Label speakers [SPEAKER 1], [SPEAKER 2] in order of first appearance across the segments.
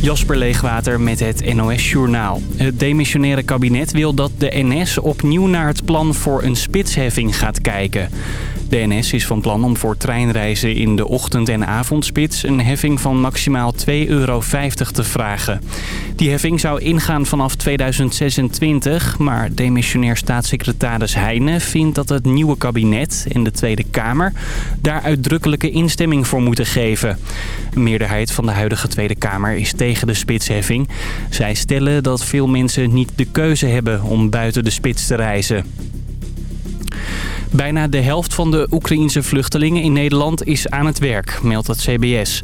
[SPEAKER 1] Jasper Leegwater met het NOS Journaal. Het demissionaire kabinet wil dat de NS opnieuw naar het plan voor een spitsheffing gaat kijken. De NS is van plan om voor treinreizen in de ochtend- en avondspits een heffing van maximaal 2,50 euro te vragen. Die heffing zou ingaan vanaf 2026, maar demissionair staatssecretaris Heijnen vindt dat het nieuwe kabinet en de Tweede Kamer daar uitdrukkelijke instemming voor moeten geven. Een meerderheid van de huidige Tweede Kamer is tegen de spitsheffing. Zij stellen dat veel mensen niet de keuze hebben om buiten de spits te reizen. Bijna de helft van de Oekraïense vluchtelingen in Nederland is aan het werk, meldt het CBS.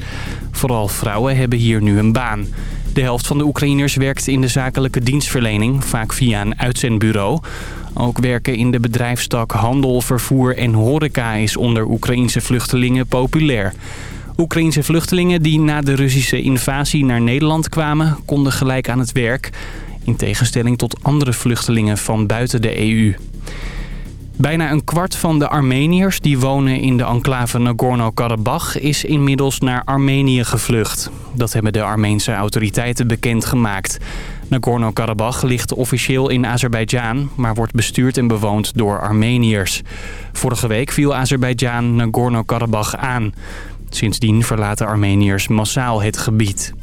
[SPEAKER 1] Vooral vrouwen hebben hier nu een baan. De helft van de Oekraïners werkt in de zakelijke dienstverlening, vaak via een uitzendbureau. Ook werken in de bedrijfstak handel, vervoer en horeca is onder Oekraïense vluchtelingen populair. Oekraïense vluchtelingen die na de Russische invasie naar Nederland kwamen, konden gelijk aan het werk. In tegenstelling tot andere vluchtelingen van buiten de EU. Bijna een kwart van de Armeniërs die wonen in de enclave Nagorno-Karabakh is inmiddels naar Armenië gevlucht. Dat hebben de Armeense autoriteiten bekendgemaakt. Nagorno-Karabakh ligt officieel in Azerbeidzjan, maar wordt bestuurd en bewoond door Armeniërs. Vorige week viel Azerbeidzjan Nagorno-Karabakh aan. Sindsdien verlaten Armeniërs massaal het gebied.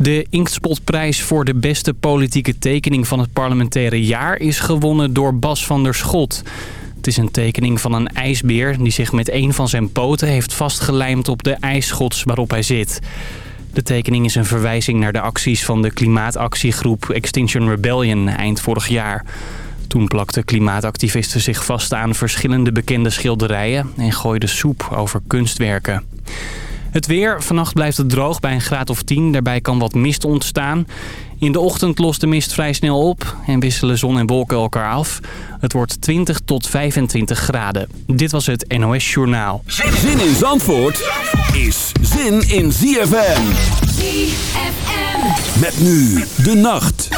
[SPEAKER 1] De Inkspotprijs voor de beste politieke tekening van het parlementaire jaar is gewonnen door Bas van der Schot. Het is een tekening van een ijsbeer die zich met een van zijn poten heeft vastgelijmd op de ijsschots waarop hij zit. De tekening is een verwijzing naar de acties van de klimaatactiegroep Extinction Rebellion eind vorig jaar. Toen plakten klimaatactivisten zich vast aan verschillende bekende schilderijen en gooiden soep over kunstwerken. Het weer. Vannacht blijft het droog bij een graad of 10. Daarbij kan wat mist ontstaan. In de ochtend lost de mist vrij snel op en wisselen zon en wolken elkaar af. Het wordt 20 tot 25 graden. Dit was het NOS Journaal.
[SPEAKER 2] Zin in Zandvoort is zin in ZFM.
[SPEAKER 3] ZFM.
[SPEAKER 2] Met nu de nacht.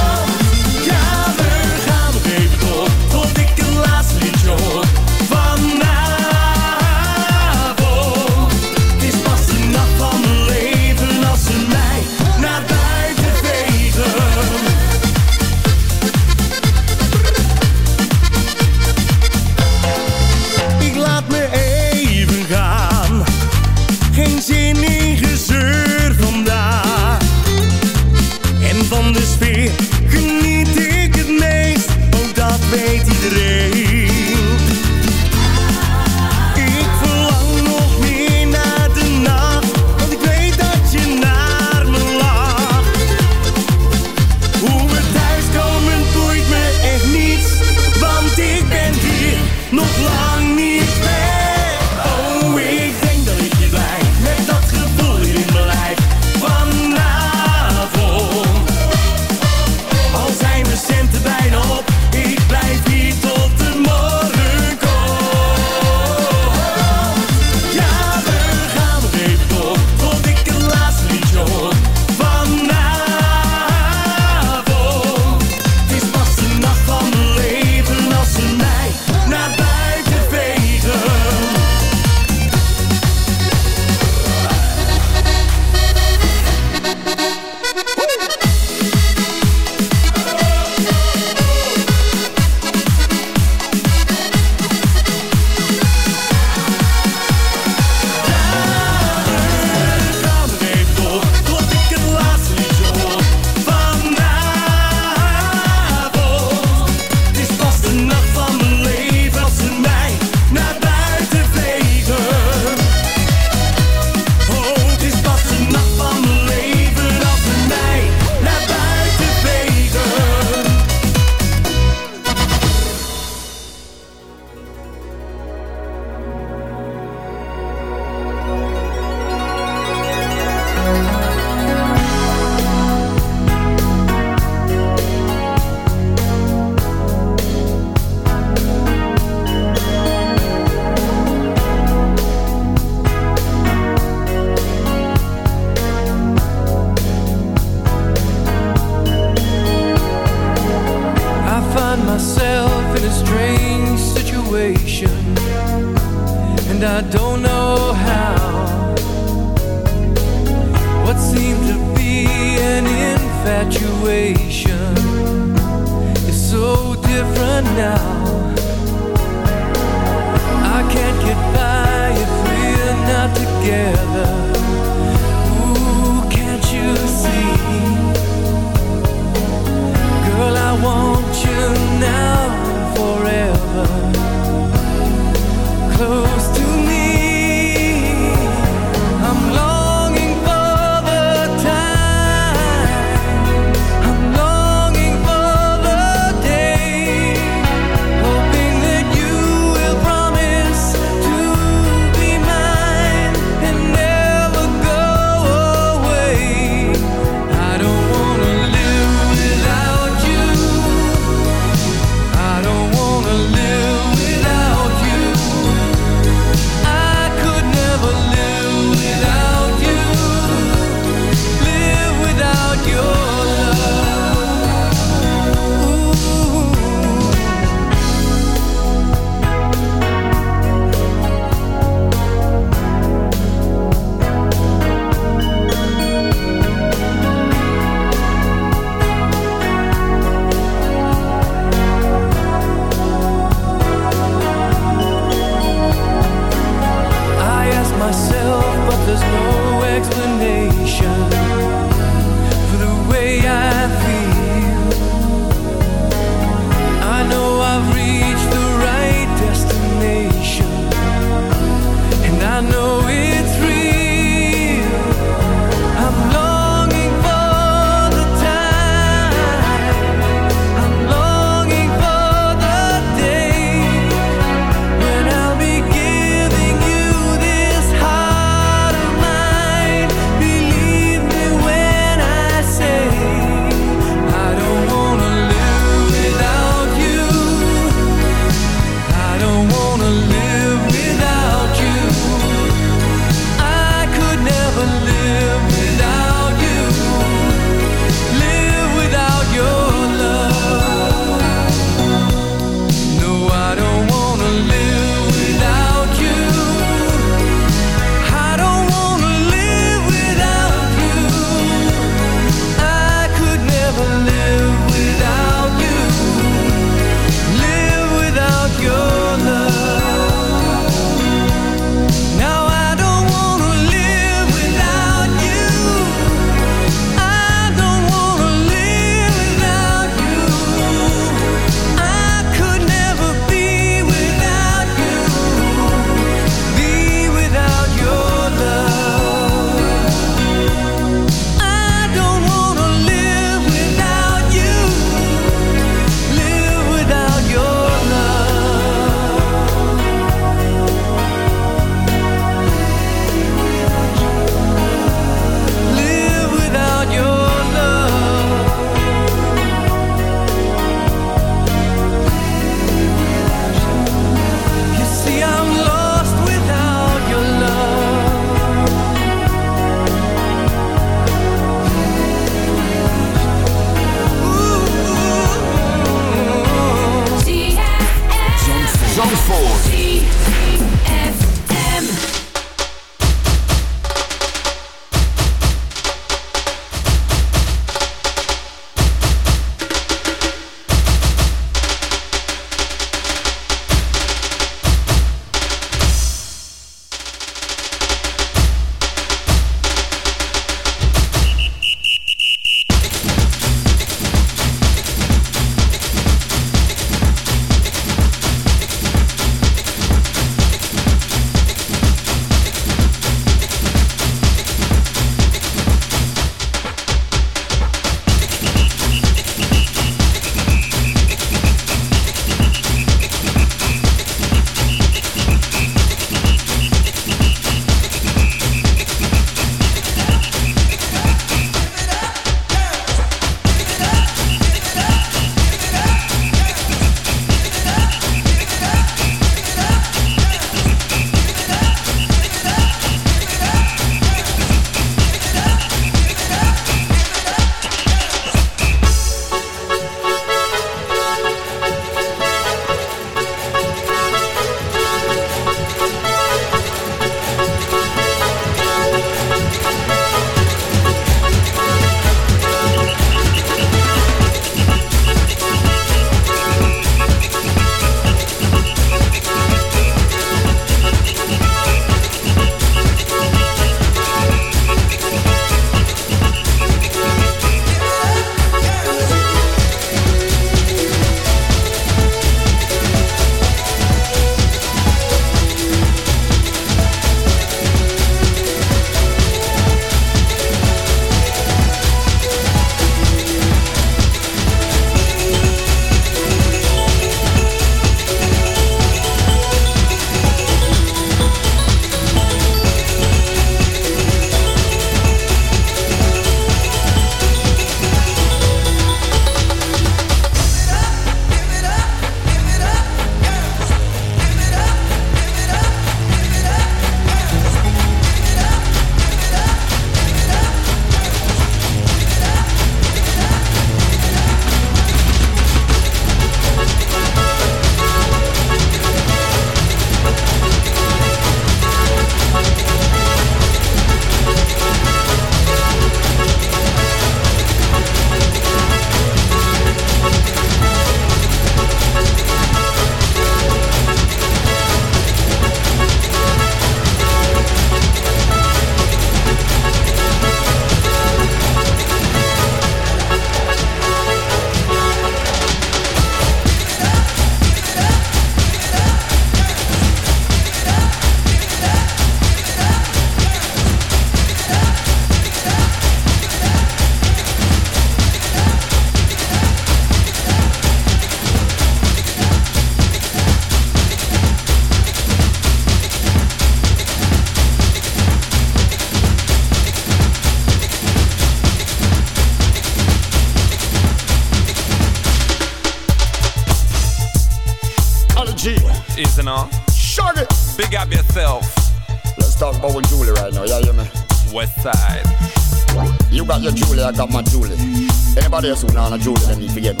[SPEAKER 4] Who know a Julie, then need to get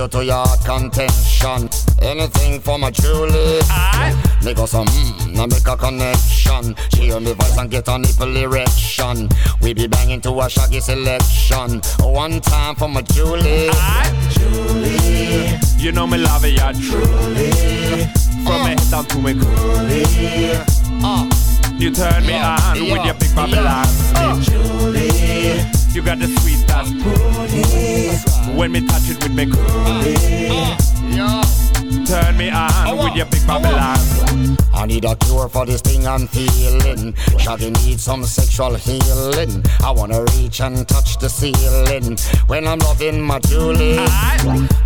[SPEAKER 4] you
[SPEAKER 5] to
[SPEAKER 4] your contention. Anything for my Julie.
[SPEAKER 6] Aye.
[SPEAKER 4] Make us some mmm, now make a connection. She hear me voice and get a nipple erection. We be banging to a shaggy selection. One time for my Julie.
[SPEAKER 6] Aye. Julie. You know me love it, yeah, truly. From me head down to me coolie.
[SPEAKER 4] Uh,
[SPEAKER 6] You turn me
[SPEAKER 4] Yeah,
[SPEAKER 6] on
[SPEAKER 4] yeah,
[SPEAKER 6] with your big Babylon.
[SPEAKER 4] yeah.
[SPEAKER 6] Me Julie. You got the sweetest booty. When me touch it with me coolie.
[SPEAKER 4] yo.
[SPEAKER 6] turn me on oh, with your big Babylon.
[SPEAKER 4] Oh, I need a cure for this thing I'm feeling. Shaggy needs some sexual healing. I wanna reach and touch the ceiling when I'm loving my Julie.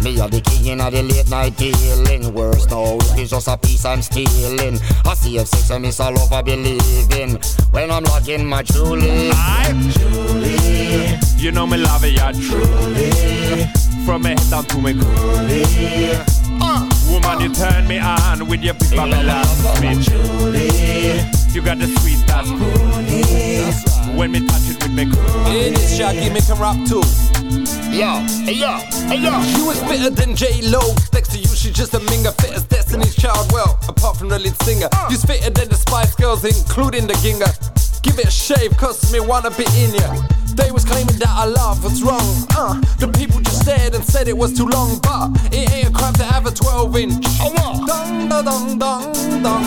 [SPEAKER 4] Me are the king of the late night dealing. Worse no, it's just a piece I'm stealing. I see if sex and miss all over believing when I'm loving my Julie.
[SPEAKER 6] Julie, you know me love it, yeah, truly. From me head down to me coolie. Uh, woman, you turn me on with your big Babylon. Me Julie, you got the sweet that's cool. When me touch it with me coolie.
[SPEAKER 7] Hey, this Shaggy me a rap too.
[SPEAKER 4] Yo, hey yo, hey yo.
[SPEAKER 7] You is fitter than J Lo. Next to you, she's just a minger. Fit as Destiny's Child. Well, apart from the lead singer, you's fitter than the Spice Girls, including the Ginger. Give it a shave, cause me wanna be in ya. They was claiming that our love was wrong. Uh, the people just stared and said it was too long, but it ain't a crime to have a 12 inch.
[SPEAKER 4] Oh, what?
[SPEAKER 7] Dong, da, dong, dong, dong.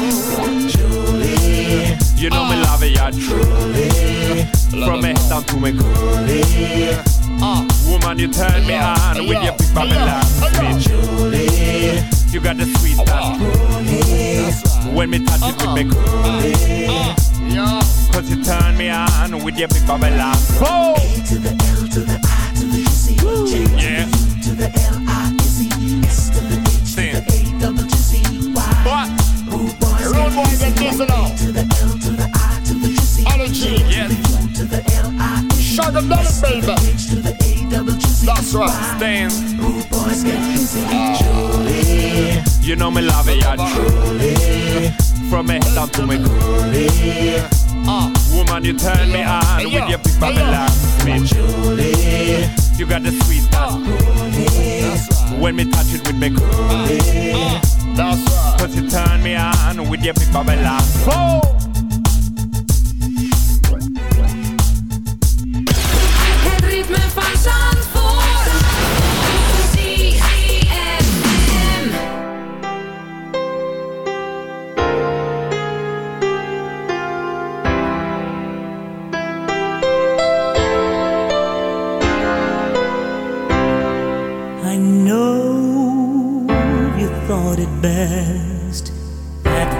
[SPEAKER 6] Julie, you know me uh. love it, yeah, truly. From me head down to me coolie. Uh. uh, woman, you turn me on with your big Babylon. Me Julie, you got the sweet uh. that's cool. When me touch it with me coolie. Cause you turn me on with your big Babylon. Oh!
[SPEAKER 5] A to the L to the I to the C. J
[SPEAKER 6] Yeah.
[SPEAKER 5] to the L I S E S to the H to the A double G C Y.
[SPEAKER 6] What?
[SPEAKER 5] Rude boys
[SPEAKER 4] Rude boys
[SPEAKER 5] get busy.
[SPEAKER 4] now.
[SPEAKER 5] To the L to the I to the G C.
[SPEAKER 4] Energy.
[SPEAKER 6] Yes.
[SPEAKER 5] To the L I S E.
[SPEAKER 4] Shut them down,
[SPEAKER 5] to the
[SPEAKER 4] baby.
[SPEAKER 5] H to the A double G C.
[SPEAKER 4] That's right.
[SPEAKER 6] Stand.
[SPEAKER 5] Rude boys get busy. Uh.
[SPEAKER 6] You know me love it, yeah, truly. From me head down to me coolie. Ah. Uh, woman, you turn me on with your big Babylon. Me Julie, you got the sweet that's cool. Ah. When me touch it with me coolie. Ah.
[SPEAKER 4] That's right.
[SPEAKER 6] Cause you turn me on with your big Babylon. Oh!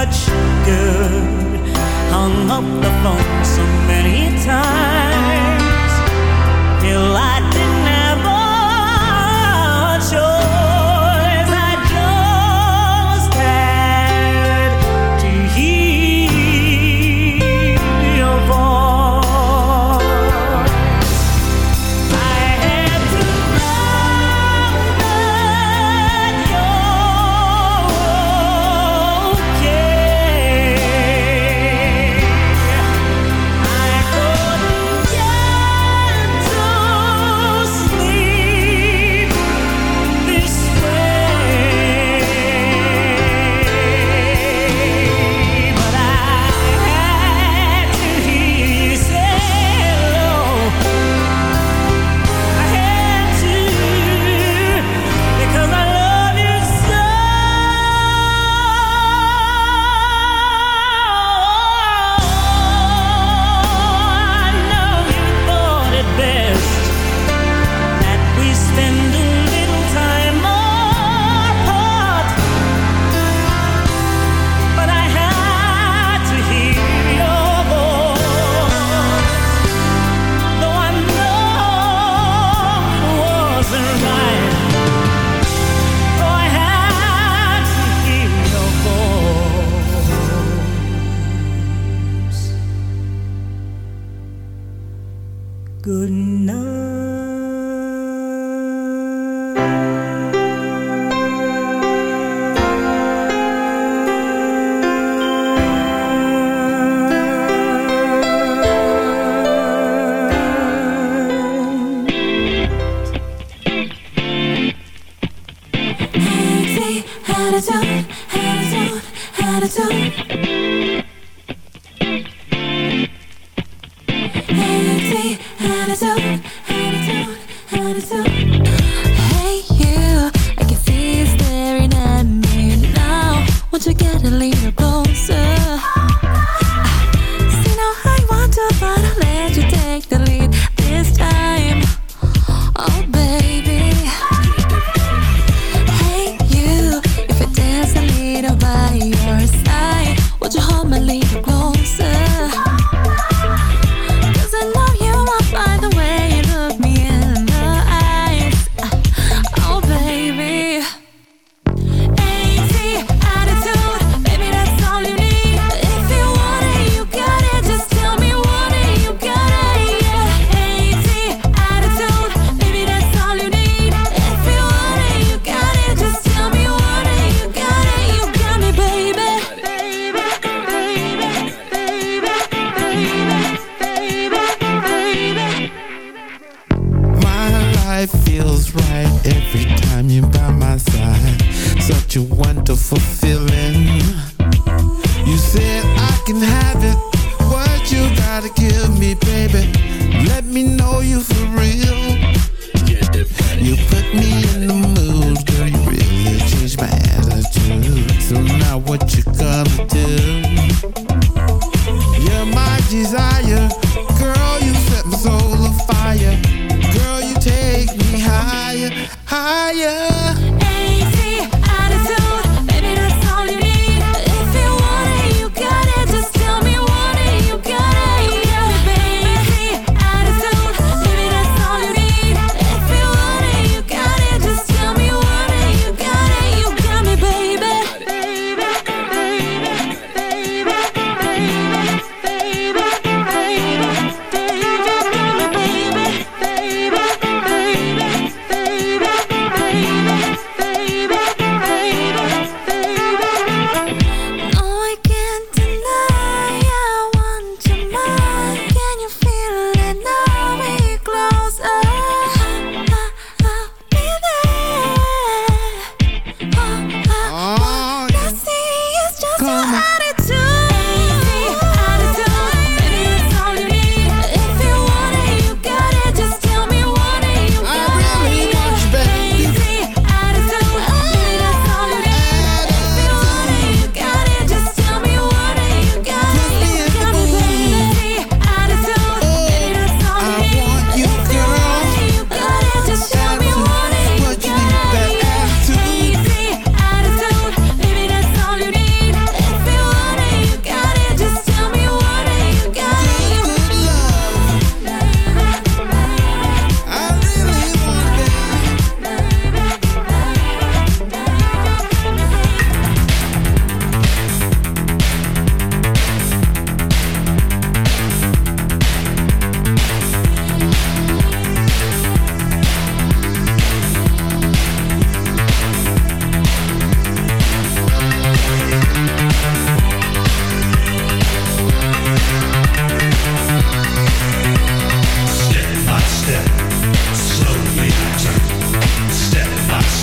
[SPEAKER 8] Much good. Hung up the phone so many times till I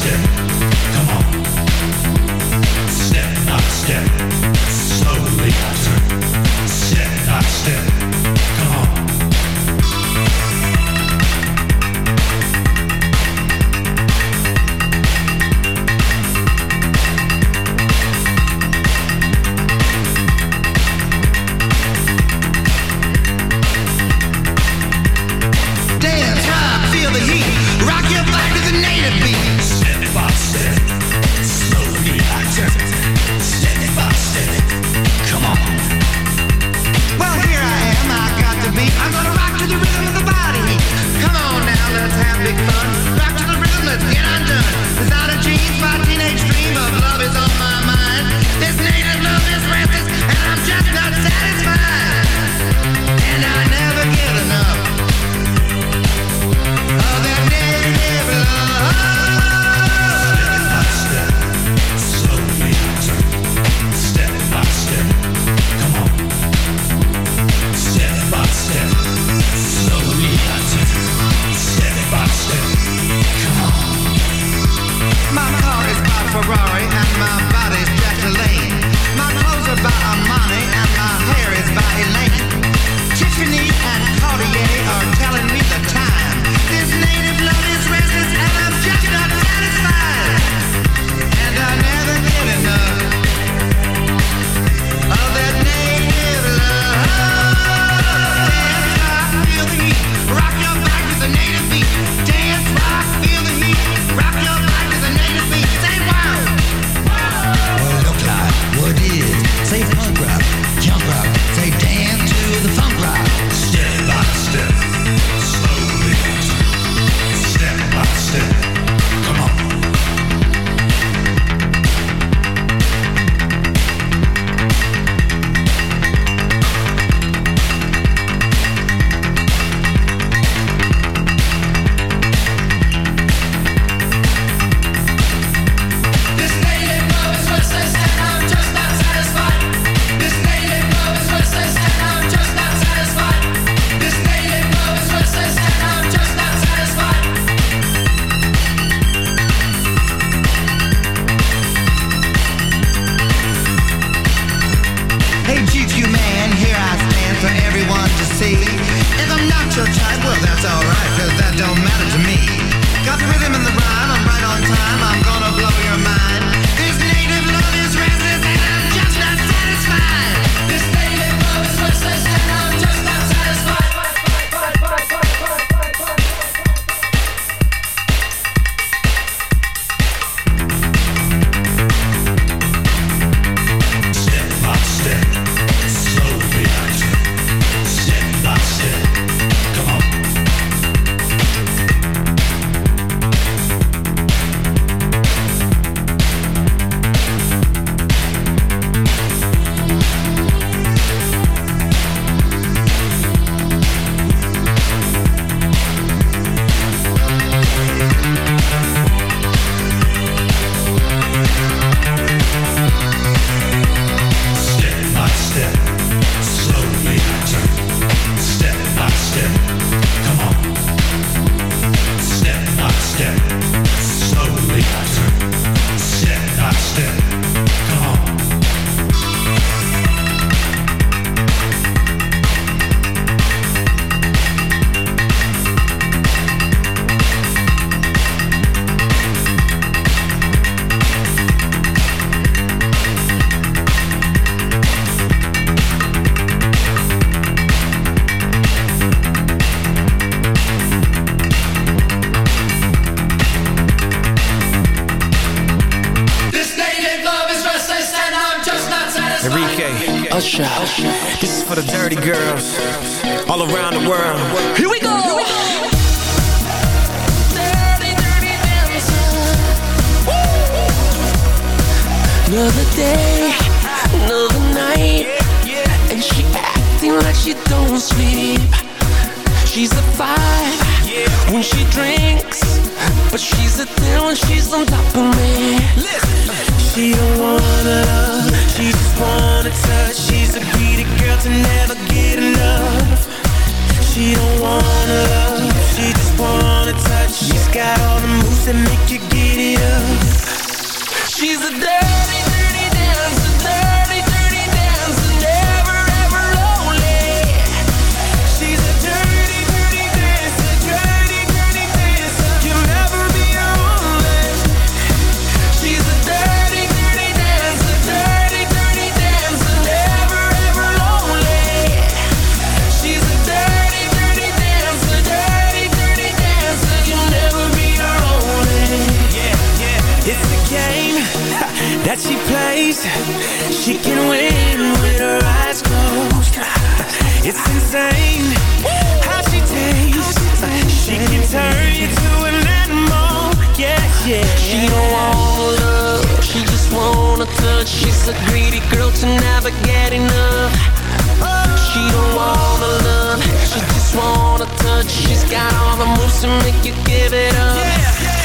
[SPEAKER 9] Yeah.
[SPEAKER 10] It's insane how she tastes. She can turn you to a animal. Yeah, yeah.
[SPEAKER 11] She don't want love, she just wanna touch. She's a greedy girl to never get enough. She don't wanna love, she just wanna touch. She's got all the moves to make you give it up.